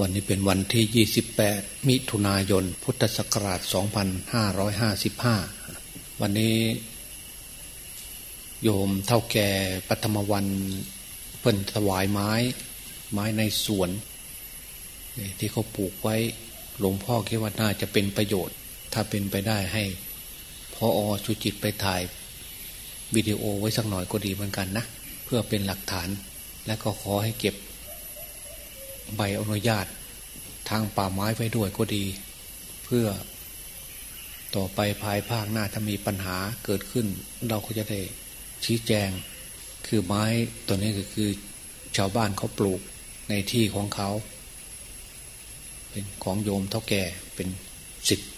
วันนี้เป็นวันที่ 28 มิถุนายน พุทธศักราช 2555 วันนี้ โยมเท่าแก่ปัทมวันเพิ่นถวายไม้ ไม้ในสวน ที่เขาปลูกไว้ หลวงพ่อคิดว่าน่าจะเป็นประโยชน์ ถ้าเป็นไปได้ให้พออชุจิตไปถ่ายวิดีโอไว้สักหน่อยก็ดีเหมือนกันนะ เพื่อเป็นหลักฐาน และก็ขอให้เก็บ ใบอนุญาตทางป่าไม้ไว้ด้วยก็ดี เพื่อต่อไปภายภาคหน้าถ้ามีปัญหาเกิดขึ้น เราก็จะได้ชี้แจง คือไม้ตัวนี้ก็คือชาวบ้านเขาปลูกในที่ของเขา เป็นของโยมเท่าแก่เป็นสิทธิ์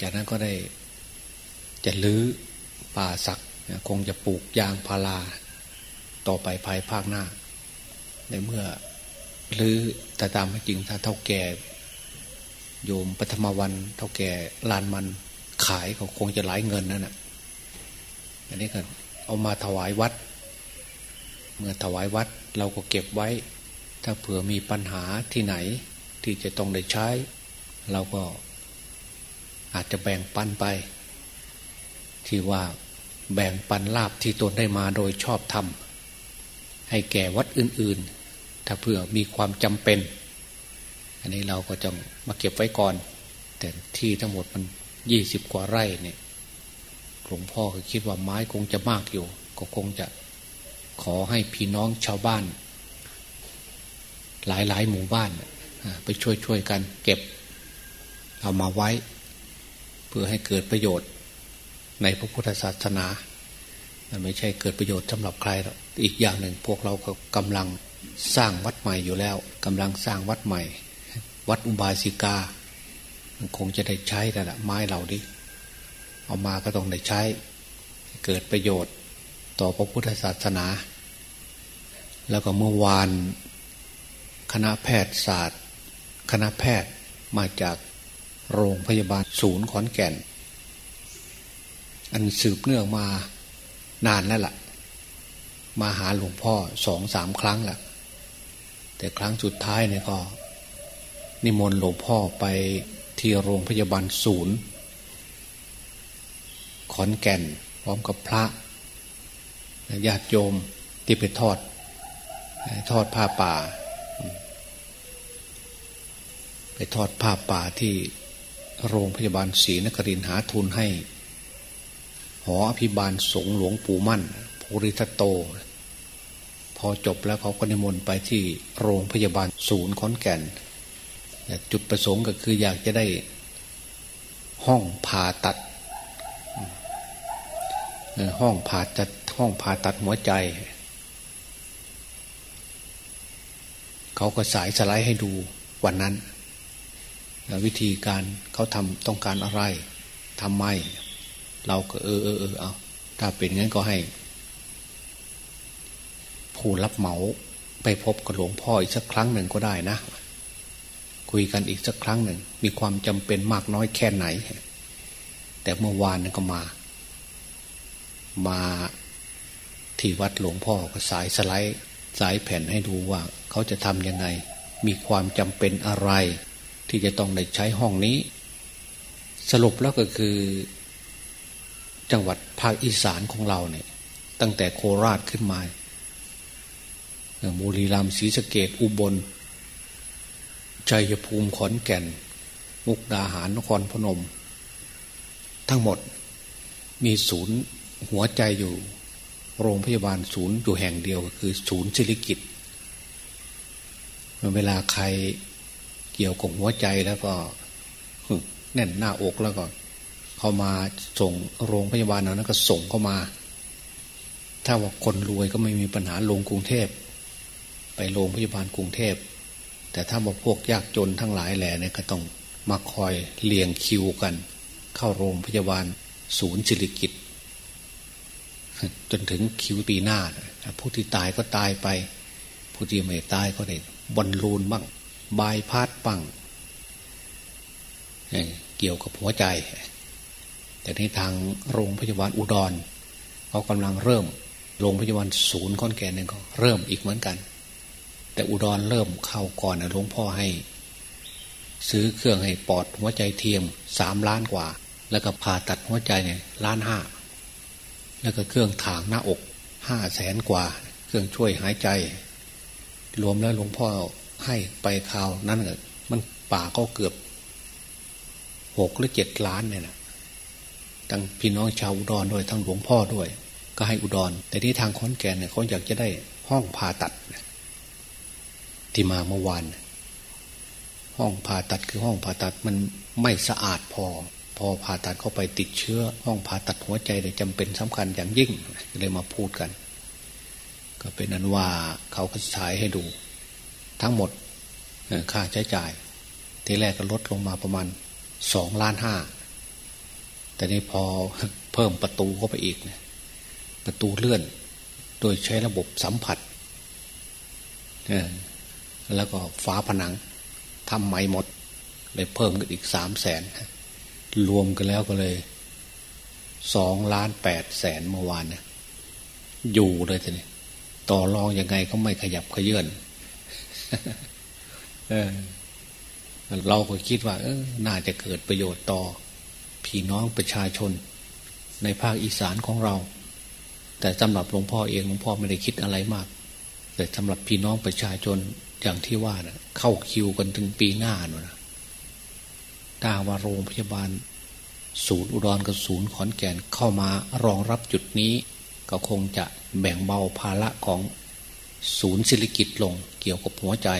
จากนั้นก็ได้จะลื้อป่าสักคงจะปลูกยางพารา ต่อไปภายภาคหน้า ในเมื่อ หรือแต่ตามจริงถ้าเท่าแก่โยมปฐมวันเท่าแก่ลานมันขายเขาคงจะหลายเงินนั่นแหะอันนี้ก็เอามาถวายวัด เมื่อถวายวัดเราก็เก็บไว้ ถ้าเผื่อมีปัญหาที่ไหนที่จะต้องได้ใช้ เราก็อาจจะแบ่งปันไป ที่ว่าแบ่งปันลาบที่ตนได้มาโดยชอบธรรมให้แก่วัดอื่น ถ้าเพื่อมีความจำเป็น อันนี้เราก็จะมาเก็บไว้ก่อน แต่ที่ทั้งหมดมันยี่สิบกว่าไร่เนี่ยหลวงพ่อก็คิดว่าไม้คงจะมากอยู่ ก็คงจะขอให้พี่น้องชาวบ้าน หลายหลายหมู่บ้านไปช่วยช่วยกันเก็บ เอามาไว้ เพื่อให้เกิดประโยชน์ในพระพุทธศาสนา มันไม่ใช่เกิดประโยชน์สำหรับใครหรอกอีกอย่างหนึ่งพวกเราก็กำลัง สร้างวัดใหม่อยู่แล้วกำลังสร้างวัดใหม่ วัดอุบาสิกามันคงจะได้ใช้แต่ละไม้เหล่านี้เอามาก็ต้องได้ใช้ เกิดประโยชน์ต่อพระพุทธศาสนา แล้วก็เมื่อวานคณะแพทยศาสตร์ คณะแพทย์มาจากโรงพยาบาลศูนย์ขอนแก่น อันสืบเนื่องมานานแล้วละ่ะ มาหาหลวงพ่อสองสามครั้งแหละ แต่ครั้งสุดท้ายเนี่ยก็ นิมนต์หลวงพ่อไปที่โรงพยาบาลศูนย์ ขอนแก่นพร้อมกับพระญาติโยมที่ไปทอด ทอดผ้าป่า ไปทอดผ้าป่าที่โรงพยาบาลศรีนครินหาทุนให้ หออภิบาลสงหลวงปู่มั่นภูริทัตโต พอจบแล้วเขาก็นิมนต์ไปที่โรงพยาบาลศูนย์ขอนแก่น จุดประสงค์ก็คืออยากจะได้ห้องผ่าตัด ห้องผ่าตัดห้องผ่าตัดหัวใจ เขาก็สายสไลด์ให้ดูวันนั้น วิธีการเขาทำต้องการอะไรทำไม เราก็เออเออเออเอาถ้าเป็นงั้นก็ให้ ผู้รับเหมาไปพบกับหลวงพ่ออีกสักครั้งหนึ่งก็ได้นะ คุยกันอีกสักครั้งหนึ่ง มีความจำเป็นมากน้อยแค่ไหน แต่เมื่อวานนั้นก็มา มาที่วัดหลวงพ่อก็สายสไลด์สายแผ่นให้ดูว่า เขาจะทำยังไง มีความจำเป็นอะไร ที่จะต้องได้ใช้ห้องนี้ สรุปแล้วก็คือ จังหวัดภาคอีสานของเราเนี่ย ตั้งแต่โคราชขึ้นมา บุรีรัมย์ศรีสะเกดอุบลชัยภูมิขอนแก่น มุกดาหารนครพนม ทั้งหมดมีศูนย์หัวใจอยู่ โรงพยาบาลศูนย์อยู่แห่งเดียวคือศูนย์ศิริกิตเวลาใครเกี่ยวกับหัวใจแล้วก็แน่นหน้าอกแล้วก็เขามาส่งโรงพยาบาลนั้นก็ส่งเข้ามา ถ้าว่าคนรวยก็ไม่มีปัญหาลงกรุงเทพ ไปโรงพยาบาลกรุงเทพ แต่ถ้าบอกพวกยากจนทั้งหลายแหล่เนี่ยก็ต้องมาคอยเลียงคิวกัน เข้าโรงพยาบาลศูนย์จิริกิจจนถึงคิวปีหน้า ผู้ที่ตายก็ตายไป ผู้ที่ไม่ตายก็ได้บอลลูนบ้างบายพาดบ้างเกี่ยวกับหัวใจ แต่ในทางโรงพยาบาลอุดรเขากำลังเริ่ม โรงพยาบาลศูนย์ค้อนแก่นนี่ก็เริ่มอีกเหมือนกัน แต่อุดรเริ่มเข้าก่อนนะหลวงพ่อให้ ซื้อเครื่องให้ปอดหัวใจเทียมสามล้านกว่า แล้วก็ผ่าตัดหัวใจเนี่ยล้านห้าแล้วก็เครื่องถางหน้าอกห้าแสนกว่า เครื่องช่วยหายใจ รวมแล้วหลวงพ่อให้ไปข่าวนั้นมันป่าก็เกือบหกหรือเจ็ดล้านเนี่ยนะทั้งพี่น้องชาวอุดรด้วยทั้งหลวงพ่อด้วย ก็ให้อุดร แต่ที่ทางขอนแก่นเนี่ยเขาอยากจะได้ห้องผ่าตัด ที่มาเมื่อวาน ห้องผ่าตัดคือห้องผ่าตัดมันไม่สะอาดพอ พอผ่าตัดเข้าไปติดเชื้อ ห้องผ่าตัดหัวใจเนี่ยจำเป็นสำคัญอย่างยิ่งเลยมาพูดกัน ก็เป็นนั้นว่าเขาก็ฉายให้ดู ทั้งหมดค่าใช้จ่าย ทีแรกก็ลดลงมาประมาณสองล้านห้าแต่นี้พอเพิ่มประตูเข้าไปอีกเนี่ยประตูเลื่อน โดยใช้ระบบสัมผัส แล้วก็ฝาผนังทำใหม่หมดเลยเพิ่มกันอีกสามแสนรวมกันแล้วก็เลยสองล้านแปดแสนเมื่อวานเนี่ยอยู่เลยทีนี้ต่อรองยังไงก็ไม่ขยับขยื่นเออเราก็คิดว่า เออน่าจะเกิดประโยชน์ต่อ พี่น้องประชาชน ในภาคอีสานของเรา แต่สำหรับหลวงพ่อเองหลวงพ่อไม่ได้คิดอะไรมาก แต่สำหรับพี่น้องประชาชน อย่างที่ว่านะเข้าคิวกันถึงปีหน้าหนูนะถ้าว่าโรงพยาบาล ศูนย์อุดรกับศูนย์ขอนแก่นเข้ามารองรับจุดนี้ ก็คงจะแบ่งเบาภาระของศูนย์ศิริกิจลงเกี่ยวกับหัวใจ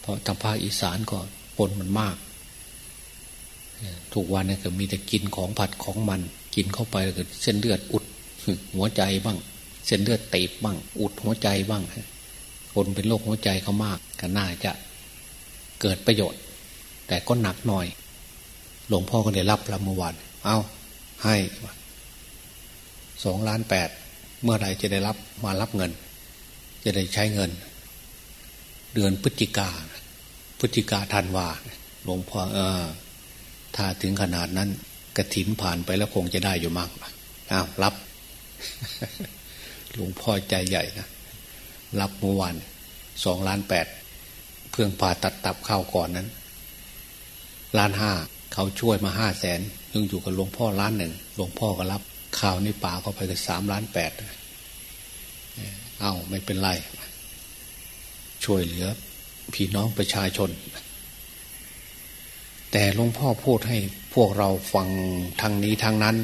เพราะทางภาคอีสานก็คนมันมากทุกวันเนี่ยก็มีแต่กินของผัดของมัน กินเข้าไปแล้วก็เส้นเลือดอุดหัวใจบ้าง เส้นเลือดตีบบ้าง อุดหัวใจบ้าง คนเป็นโรคหัวใจเขามากก็น่าจะเกิดประโยชน์ แต่ก็หนักหน่อย หลวงพ่อก็ได้รับล้วเมื่อวานเอาให้สองล้านแปดเมื่อไรจะได้รับมารับเงิน จะได้ใช้เงิน เดือนพฤศจิกาพฤศจิกาธันวาหลวงพ่อเออ ถ้าถึงขนาดนั้นกระถินผ่านไปแล้วคงจะได้อยู่มากอ้าวรับหลวงพ่อใจใหญ่นะ รับเมื่อวานสองล้านแปดเพื่องผ่าตัดตับเข้าก่อนนั้นล้านห้าเขาช่วยมาห้าแสนยังอยู่กับหลวงพ่อล้านหนึ่งหลวงพ่อก็รับข่าวนี่ป่าเขาไปกับสามล้านแปดเอ้าไม่เป็นไร ช่วยเหลือพี่น้องประชาชน แต่หลวงพ่อพูดให้พวกเราฟังทางนี้ทางนั้น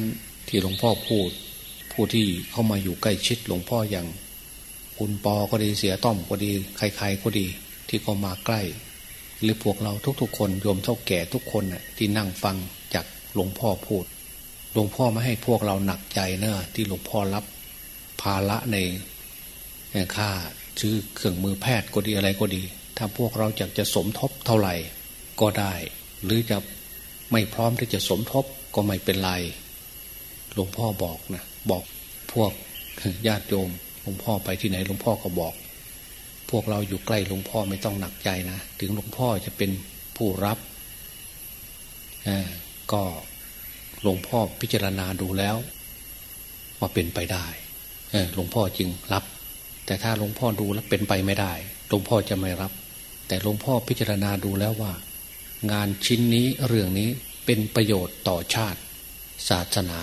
ที่หลวงพ่อพูด ผู้ที่เข้ามาอยู่ใกล้ชิดหลวงพ่ออย่าง คุณปอก็ดีเสียต้อมก็ดี ใครๆก็ดี ที่เขามาใกล้ หรือพวกเราทุกๆ คนโยมเท่าแก่ทุกคนน่ะที่นั่งฟังจากหลวงพ่อพูดหลวงพ่อไม่ให้พวกเราหนักใจเนอะที่หลวงพ่อรับภาระในค่าซื้อเครื่องมือแพทย์ก็ดีอะไรก็ดี ถ้าพวกเราอยากจะสมทบเท่าไหร่ก็ได้ หรือจะไม่พร้อมที่จะสมทบก็ไม่เป็นไร หลวงพ่อบอกนะบอกพวกญาติโยม ลวงพ่อไปที่ไหนหลวงพ่อก็บอก พวกเราอยู่ใกล้หลวงพ่อไม่ต้องหนักใจนะถึงหลวงพ่อจะเป็นผู้รับก็หลวงพ่อพิจารณาดูแล้ว ว่าเป็นไปได้หลวงพ่อจึงรับ แต่ถ้าหลวงพ่อดูแล้วเป็นไปไม่ได้หลวงพ่อจะไม่รับ แต่หลวงพ่อพิจารณาดูแล้วว่า งานชิ้นนี้เรื่องนี้เป็นประโยชน์ต่อชาติ ศาสนา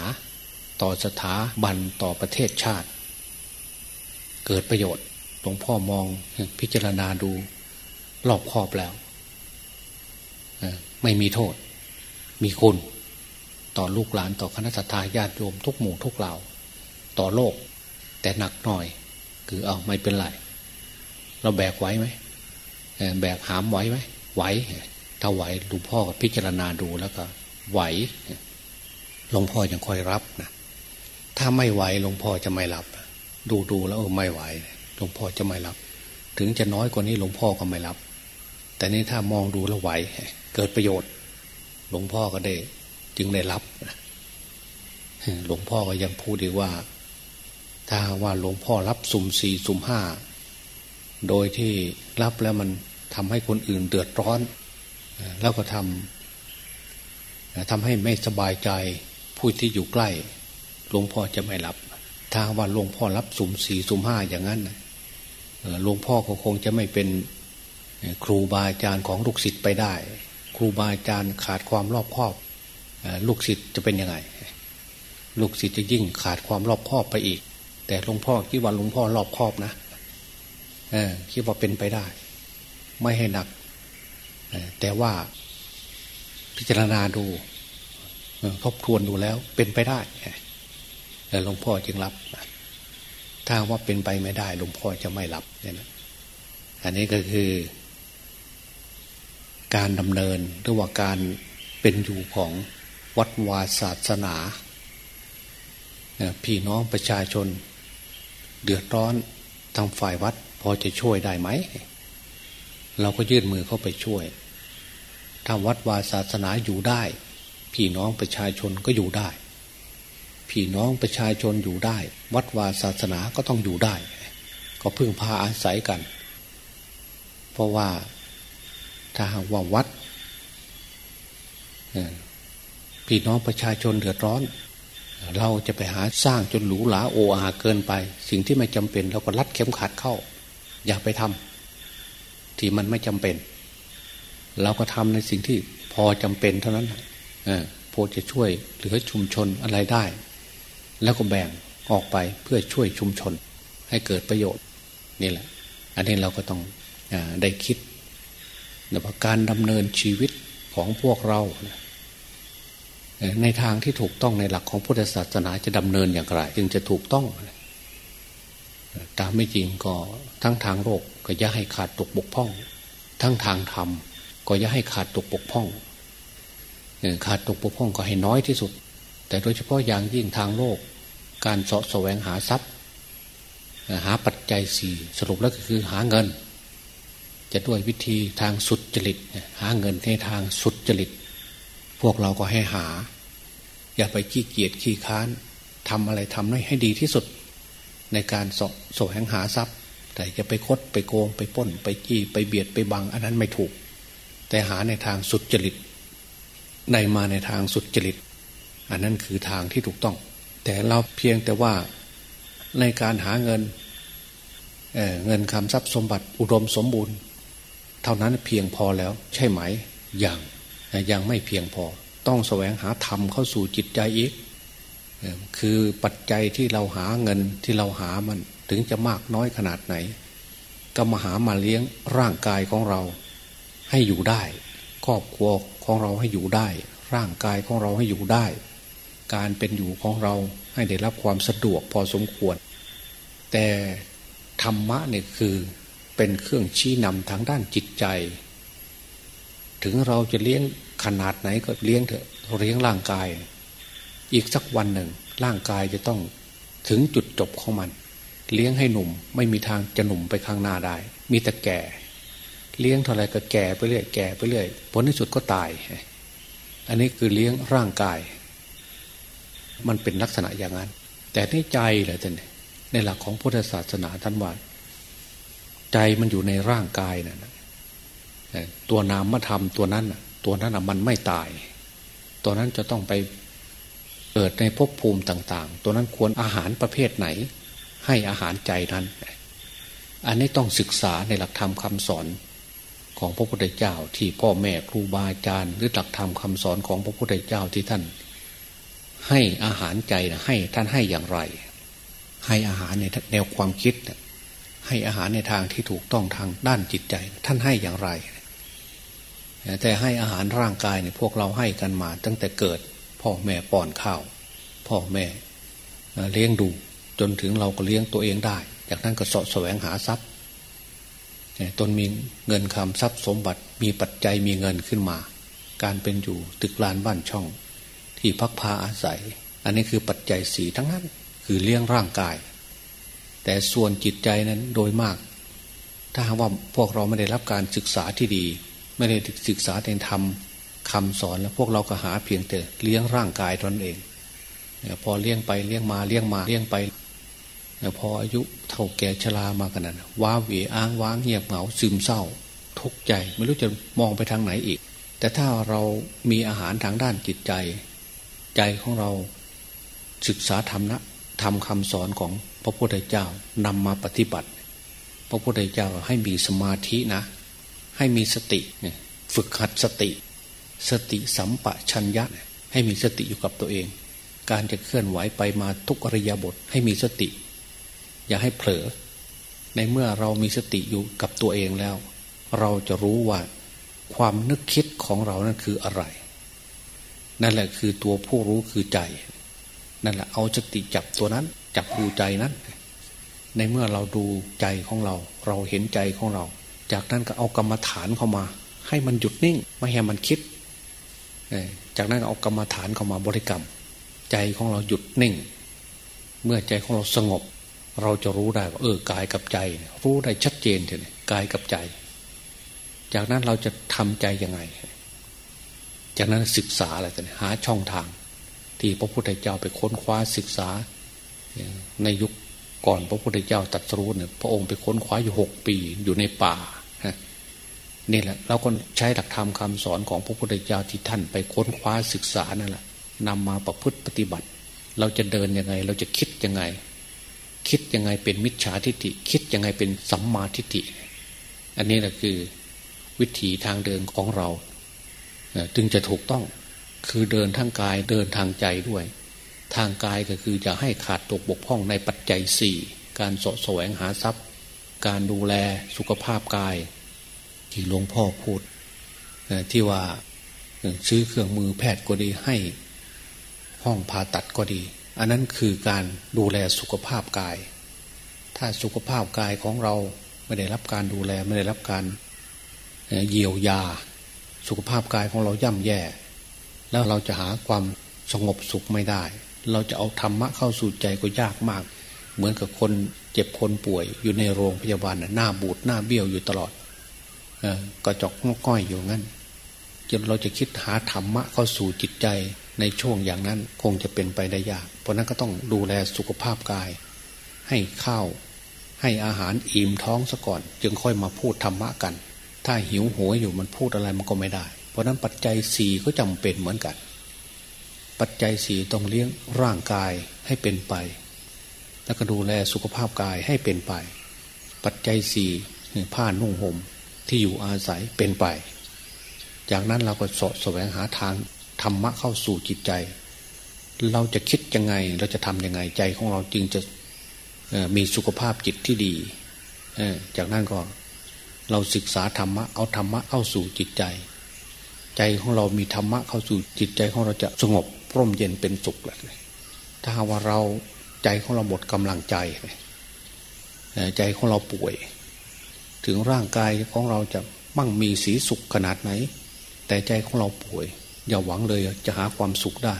ต่อสถาบันต่อประเทศชาติ เกิดประโยชน์หลวงพ่อมองพิจารณาดูรอบครอบแล้วไม่มีโทษ มีคุณต่อลูกหลานต่อคณะทาญาติโยมทุกหมู่ทุกเหล่า ต่อโลก แต่หนักหน่อย คือเอาไม่เป็นไร เราแบกไหวไหมแบกหามไหวไหมไหวถ้าไหวหลวงพ่อพิจารณาดูแล้วก็ ไหวหลวงพ่อยังค่อยรับนะถ้าไม่ไหวหลวงพ่อจะไม่รับ ดูดูแล้วไม่ไหวหลวงพ่อจะไม่รับ ถึงจะน้อยกว่านี้หลวงพ่อก็ไม่รับ แต่นี้ถ้ามองดูแล้วไหว เกิดประโยชน์ หลวงพ่อก็ได้ จึงได้รับหลวงพ่อก็ยังพูดดีว่า ถ้าว่าหลวงพ่อรับสุ่มสี่สุ่มห้าโดยที่รับแล้วมันทำให้คนอื่นเดือดร้อน แล้วก็ทำทำให้ไม่สบายใจผู้ที่อยู่ใกล้หลวงพ่อจะไม่รับ ถ้าว่าหลวงพ่อรับสุ่มสี่สุ่มห้าอย่างนั้นหลวงพ่อก็คงจะไม่เป็นครูบาอาจารย์ของลูกศิษย์ไปได้ ครูบาอาจารย์ขาดความรอบคอบลูกศิษย์จะเป็นยังไง ลูกศิษย์จะยิ่งขาดความรอบคอบไปอีก แต่หลวงพ่อคิดว่าหลวงพ่อรอบคอบนะคิดว่าเป็นไปได้ ไม่ให้หนักแต่ว่าพิจารณาดูทบทวนดูแล้วเป็นไปได้ แล้วหลวงพ่อจึงรับ ถ้าว่าเป็นไปไม่ได้หลวงพ่อจะไม่รับเนี่ยนะอันนี้ก็คือ การดำเนินหรือว่าการเป็นอยู่ของวัดวาศาสนาพี่น้องประชาชน เดือดร้อนทางฝ่ายวัด พอจะช่วยได้ไหม เราก็ยื่นมือเข้าไปช่วยถ้าวัดวาศาสนาอยู่ได้ พี่น้องประชาชนก็อยู่ได้ พี่น้องประชาชนอยู่ได้ วัดวาศาสนาก็ต้องอยู่ได้ ก็พึ่งพาอาศัยกัน เพราะว่าถ้าหากว่าวัดพี่น้องประชาชนเดือดร้อน เราจะไปหาสร้างจนหรูหราโออาเกินไป สิ่งที่ไม่จำเป็นเราก็รัดเข็มขัดเข้า อย่าไปทำที่มันไม่จำเป็น เราก็ทำในสิ่งที่พอจำเป็นเท่านั้นพอจะช่วยเหลือชุมชนอะไรได้ แล้วก็แบ่งออกไปเพื่อช่วยชุมชน ให้เกิดประโยชน์นี่แหละ อันนี้เราก็ต้องอได้คิดในการดำเนินชีวิตของพวกเรา ในทางที่ถูกต้องในหลักของพุทธศาสนาจะดำเนินอย่างไร จึงจะถูกต้องตามไม่จริงก็ทั้งทางโลกก็อย่าให้ขาดตกบกพร่อง ทั้งทางธรรมก็อย่าให้ขาดตกปกพร่องขาดตกปกพร่องก็ให้น้อยที่สุด แต่โดยเฉพาะอย่างยิ่งทางโลก การเสาะแสวงหาทรัพย์ หาปัจจัยสี่สรุปแล้วก็คือหาเงิน จะด้วยวิธีทางสุดจริตหาเงินในทางสุดจริต พวกเราก็ให้หา อย่าไปขี้เกียจขี้ค้านทำอะไรทำให้ดีที่สุด ในการสแสวงหาทรัพย์ แต่จะไปคดไปโกงไปป้น ไปจี้ไปเบียดไปบังอันนั้นไม่ถูก แต่หาในทางสุดจริตในมาในทางสุดจริต อันนั้นคือทางที่ถูกต้อง แต่เราเพียงแต่ว่าในการหาเงินเเงินคำทรัพย์สมบัติอุดมสมบูรณ์ เท่านั้นเพียงพอแล้ว ใช่ไหมอย่างยังไม่เพียงพอ ต้องแสวงหาธรรมเข้าสู่จิตใจอีกคือปัจจัยที่เราหาเงินที่เราหามันถึงจะมากน้อยขนาดไหน ก็มาหามาเลี้ยงร่างกายของเรา ให้อยู่ได้ ครอบครัวของเราให้อยู่ได้ ร่างกายของเราให้อยู่ได้ การเป็นอยู่ของเราให้ได้รับความสะดวกพอสมควร แต่ธรรมะเนี่ยคือเป็นเครื่องชี้นำทางด้านจิตใจ ถึงเราจะเลี้ยงขนาดไหนก็เลี้ยงเถอะเลี้ยงร่างกาย อีกสักวันหนึ่ง ร่างกายจะต้องถึงจุดจบของมัน เลี้ยงให้หนุ่มไม่มีทางจะหนุ่มไปข้างหน้าได้ มีแต่แก่ เลี้ยงเท่าไรก็แก่ไปเรื่อยแก่ไปเรื่อยผลที่สุดก็ตาย อันนี้คือเลี้ยงร่างกาย มันเป็นลักษณะอย่างนั้น แต่ในใจแหละท่านในหลักของพุทธศาสนาท่านว่าใจมันอยู่ในร่างกายนะ่ะตัวนามธรรมตัวนั้นตัวนั้นมันไม่ตาย ตัวนั้นจะต้องไปเกิดในภพภูมิต่าง ๆ ตัวนั้นควรอาหารประเภทไหน ให้อาหารใจนั้น อันนี้ต้องศึกษาในหลักธรรมคำสอนของพระพุทธเจ้าที่พ่อแม่ครูบาอาจารย์ หรือหลักธรรมคาสอนของพระพุทธเจ้าที่ท่าน ให้อาหารใจนะให้ท่านให้อย่างไร ให้อาหารในแนวความคิดให้อาหารในทางที่ถูกต้องทางด้านจิตใจ ท่านให้อย่างไร แต่ให้อาหารร่างกายเนี่ยพวกเราให้กันมา ตั้งแต่เกิดพ่อแม่ป้อนข้าว พ่อแม่เลี้ยงดูจนถึงเราก็เลี้ยงตัวเองได้ จากนั้นก็สะแสวงหาทรัพย์ตนมีเงินคำทรัพย์สมบัติมีปัจจัยมีเงินขึ้นมา การเป็นอยู่ตึกลานบ้านช่อง ที่พักพาอาศัย อันนี้คือปัจจัยสีทั้งนั้น คือเลี้ยงร่างกาย แต่ส่วนจิตใจนั้นโดยมาก ถ้าหากว่าพวกเราไม่ได้รับการศึกษาที่ดี ไม่ได้ศึกษาในธรรมคำสอนแล้วพวกเราก็หาเพียงแต่เลี้ยงร่างกายตนเองพอเลี้ยงไปเลี้ยงมาเลี้ยงมาเลี้ยงไปพออายุเท่าแก่ชรามากันนั้นว้าเหวอ้างว้างเงียบเหงาซึมเศร้า ทุกข์ใจ ไม่รู้จะมองไปทางไหนอีก แต่ถ้าเรามีอาหารทางด้านจิตใจ ใจของเราศึกษาธรรมนะทำคำสอนของพระพุทธเจ้านำมาปฏิบัติ พระพุทธเจ้าให้มีสมาธินะ ให้มีสติฝึกหัดสติ สติสัมปชัญญะให้มีสติอยู่กับตัวเอง การจะเคลื่อนไหวไปมาทุกอริยบทให้มีสติ อย่าให้เผลอ ในเมื่อเรามีสติอยู่กับตัวเองแล้ว เราจะรู้ว่าความนึกคิดของเรานั่นคืออะไร นั่นแหละคือตัวผู้รู้คือใจ นั่นแหละเอาสติจับตัวนั้น จับดูใจนั้น ในเมื่อเราดูใจของเรา เราเห็นใจของเรา จากนั้นก็เอากรรมฐานเข้ามา ให้มันหยุดนิ่ง ไม่ให้มันคิด จากนั้นเอากรรมฐานเข้ามาบริกรรม ใจของเราหยุดนิ่ง เมื่อใจของเราสงบ เราจะรู้ได้ว่าเออกายกับใจ รู้ได้ชัดเจนเลยกายกับใจ จากนั้นเราจะทำใจยังไง จากนั้นศึกษาอะไรกันหาช่องทาง ที่พระพุทธเจ้าไปค้นคว้าศึกษา ในยุคก่อนพระพุทธเจ้าตัดสู้เนี่ยพระองค์ไปค้นคว้าอยู่หกปีอยู่ในป่านี่แหละเราก็ใช้หลักธรรมคาสอนของพระพุทธเจ้าที่ท่านไปค้นคว้าศึกษานั่นแหละนำมาประพฤติปฏิบัติ เราจะเดินยังไง เราจะคิดยังไง คิดยังไงเป็นมิจฉาทิฏฐิ คิดยังไงเป็นสัมมาทิฏฐิ อันนี้แหละคือวิถีทางเดินของเรา จึงจะถูกต้องคือเดินทางกายเดินทางใจด้วย ทางกายก็คือจะให้ขาดตกบกพร่องในปัจจัยสี่การสะแสวงหาทรัพย์ การดูแลสุขภาพกาย ที่หลวงพ่อพูดที่ว่าซื้อเครื่องมือแพทย์ก็ดีให้ห้องผ่าตัดก็ดี อันนั้นคือการดูแลสุขภาพกาย ถ้าสุขภาพกายของเราไม่ได้รับการดูแลไม่ได้รับการเยียวยา สุขภาพกายของเราย่ำแย่ แล้วเราจะหาความสงบสุขไม่ได้ เราจะเอาธรรมะเข้าสู่ใจก็ยากมาก เหมือนกับคนเจ็บคนป่วยอยู่ในโรงพยาบาลหน้าบูดหน้าเบี้ยวอยู่ตลอดก็จอกงก้อยอยู่งั้นจนเราจะคิดหาธรรมะเข้าสู่จิตใจในช่วงอย่างนั้นคงจะเป็นไปได้ยาก เพราะนั้นก็ต้องดูแลสุขภาพกาย ให้ข้าวให้อาหารอิ่มท้องซะก่อน จึงค่อยมาพูดธรรมะกัน ถ้าหิวโหยอยู่มันพูดอะไรมันก็ไม่ได้ เพราะนั้นปัจจัยสี่ก็จำเป็นเหมือนกัน ปัจจัยสี่ต้องเลี้ยงร่างกายให้เป็นไป แล้วก็ดูแลสุขภาพกายให้เป็นไป ปัจจัยสี่ผ้านุ่งห่มที่อยู่อาศัยเป็นไป จากนั้นเราก็สะแสวงหาทางธรรมะเข้าสู่จิตใจ เราจะคิดยังไงเราจะทำยังไงใจของเราจึงจะมีสุขภาพจิตที่ดีจากนั้นก็ เราศึกษาธรรมะเอาธรรมะเข้าสู่จิตใจ ใจของเรามีธรรมะเข้าสู่จิตใจของเราจะสงบร่มเย็นเป็นสุขเลยถ้าว่าเราใจของเราหมดกำลังใจใจของเราป่วย ถึงร่างกายของเราจะมั่งมีสีสุขขนาดไหน แต่ใจของเราป่วย อย่าหวังเลยจะหาความสุขได้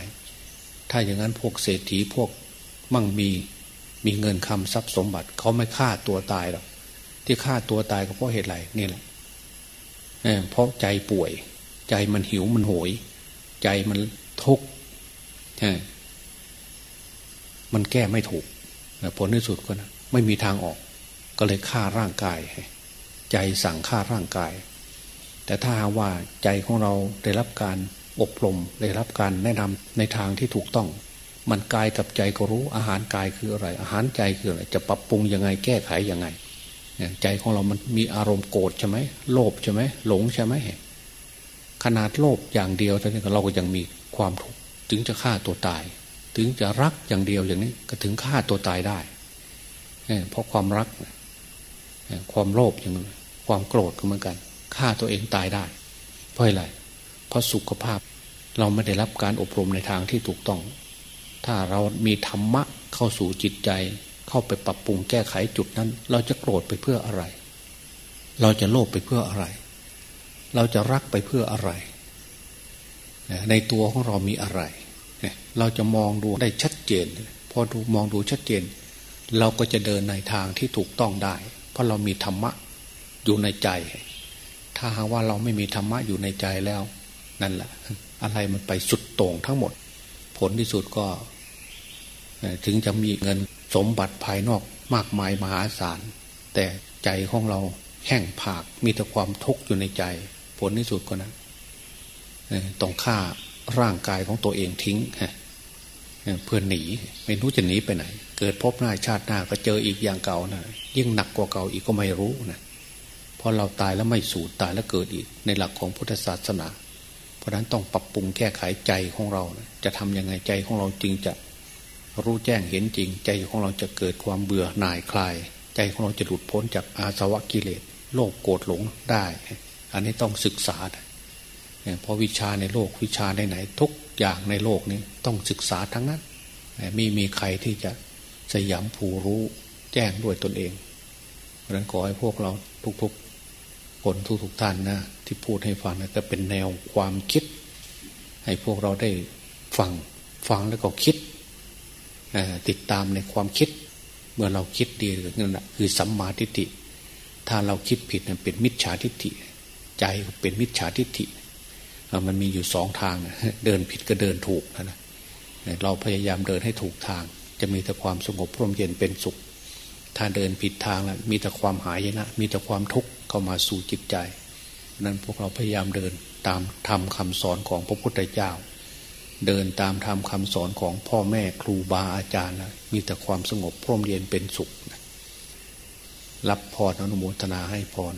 ถ้าอย่างนั้นพวกเศรษฐีพวกมั่งมีมีเงินคำทรัพย์สมบัติเขาไม่ฆ่าตัวตายหรอก ที่ฆ่าตัวตายก็เพราะเหตุไรนี่แหละเพราะใจป่วย ใจมันหิวมันโหย ใจมันทุกข์มันแก้ไม่ถูกผลที่สุดก็นะไม่มีทางออก ก็เลยฆ่าร่างกาย ใจสั่งฆ่าร่างกาย แต่ถ้าว่าใจของเราได้รับการอบรมได้รับการแนะนำในทางที่ถูกต้อง มันกายกับใจก็รู้อาหารกายคืออะไร อาหารใจคืออะไร จะปรับปรุงยังไงแก้ไขยังไง ใจของเรามันมีอารมณ์โกรธใช่ไหมโลภใช่ไหมหลงใช่ไหมขนาดโลภอย่างเดียวเท่านี้เราก็ยังมีความทุกข์ถึงจะฆ่าตัวตาย ถึงจะรักอย่างเดียวอย่างนี้ก็ถึงฆ่าตัวตายได้เพราะความรัก ความโลภอย่างความโกรธก็เหมือนกันฆ่าตัวเองตายได้ เพราะอะไรเพราะสุขภาพเราไม่ได้รับการอบรมในทางที่ถูกต้อง ถ้าเรามีธรรมะเข้าสู่จิตใจ เข้าไปปรับปรุงแก้ไขจุดนั้น เราจะโกรธไปเพื่ออะไร เราจะโลภไปเพื่ออะไร เราจะรักไปเพื่ออะไร ในตัวของเรามีอะไร เราจะมองดูได้ชัดเจน พอดูมองดูชัดเจน เราก็จะเดินในทางที่ถูกต้องได้ เพราะเรามีธรรมะอยู่ในใจ ถ้าหากว่าเราไม่มีธรรมะอยู่ในใจแล้ว นั่นแหละ อะไรมันไปสุดโต่งทั้งหมด ผลที่สุดก็ ถึงจะมีเงิน สมบัติภายนอกมากมายมหาศาล แต่ใจของเราแห้งผากมีแต่ความทุกข์อยู่ในใจ ผลที่สุดก็นะต้องฆ่าร่างกายของตัวเองทิ้งเพื่อหนีไม่รู้จะหนีไปไหน เกิดพบหน้าชาติหน้าก็เจออีกอย่างเก่านะยิ่งหนักกว่าเก่าอีกก็ไม่รู้นะเพราะเราตายแล้วไม่สูญตายแล้วเกิดอีก ในหลักของพุทธศาสนา เพราะนั้นต้องปรับปรุงแก้ไขใจของเรานะจะทำยังไงใจของเราจึงจะ รู้แจ้งเห็นจริง ใจของเราจะเกิดความเบื่อหน่ายคลาย ใจของเราจะหลุดพ้นจากอาสวะกิเลสโลภโกรธหลงได้ อันนี้ต้องศึกษาเพราะวิชาในโลกวิชาในไหนทุกอย่างในโลกนี้ต้องศึกษาทั้งนั้นไม่มีใครที่จะสยามผู้รู้แจ้งด้วยตนเองเพราะนั้นขอให้พวกเราทุกๆคนทุกๆท่านนะที่พูดให้ฟังนะก็เป็นแนวความคิด ให้พวกเราได้ฟังฟังแล้วก็คิด ติดตามในความคิด เมื่อเราคิดดีนั่นแหะคือสัมมาทิฏฐิถ้าเราคิดผิดนั่นเป็นมิจฉาทิฏฐิ ใจเป็นมิจฉาทิฏฐิมันมีอยู่สองทางเดินผิดก็เดินถูกนะเราพยายามเดินให้ถูกทาง จะมีแต่ความสงบร่มเย็นเป็นสุข ถ้าเดินผิดทางแล้วมีแต่ความหายนะ มีแต่ความทุกข์เข้ามาสู่จิตใจ นั้นพวกเราพยายามเดินตามธรรมคาสอนของพระพุทธเจ้า เดินตามธรรมคาสอนของพ่อแม่ครูบาอาจารย์นะมีแต่ความสงบพร่มเย็นเป็นสุขรับพรอนุโมทนาให้พร